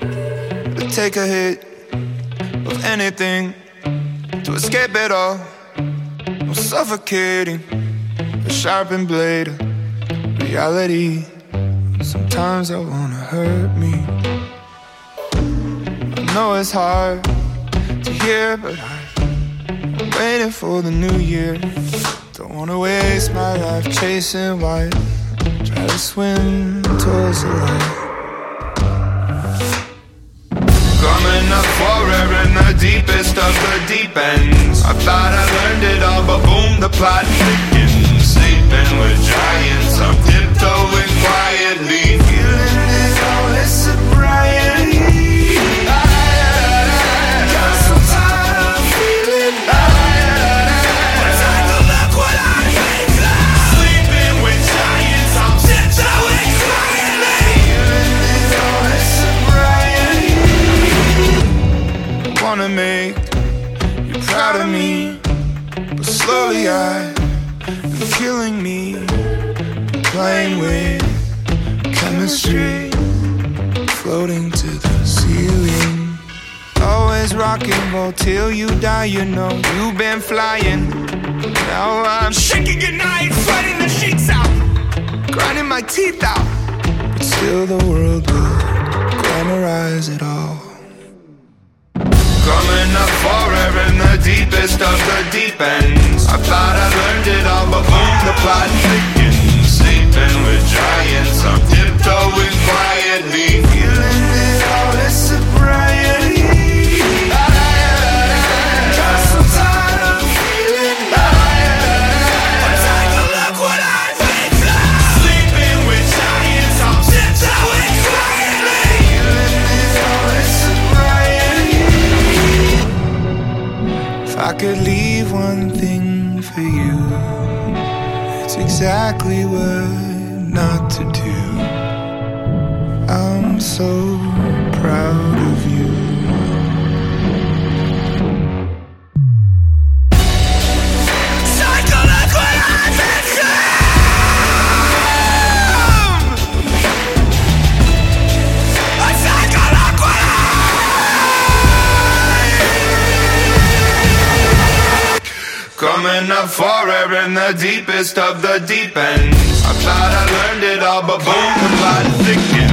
to take a hit of anything to escape it all. I'm suffocating, a sharpened blade of reality. Sometimes I wanna hurt me. I know it's hard to hear, but I'm waiting for the new year. Don't wanna waste my life chasing white. Try to swim towards the light. Deepest of the deep ends. I thought I learned it all, but boom, the plot make you proud of me, but slowly I am killing me. Playing with chemistry, floating to the ceiling. Always rock and roll till you die, you know you've been flying. Now I'm shaking at night, sweating the sheets out, grinding my teeth out. But still the world will the. I thought I learned it all, but boom, the plot thickens. Sleeping with giants, I'm tiptoeing I could leave one thing for you, it's exactly what not to do. I'm so proud Coming up forever in the deepest of the deep end. I thought I learned it all, but boom, the plot thickens.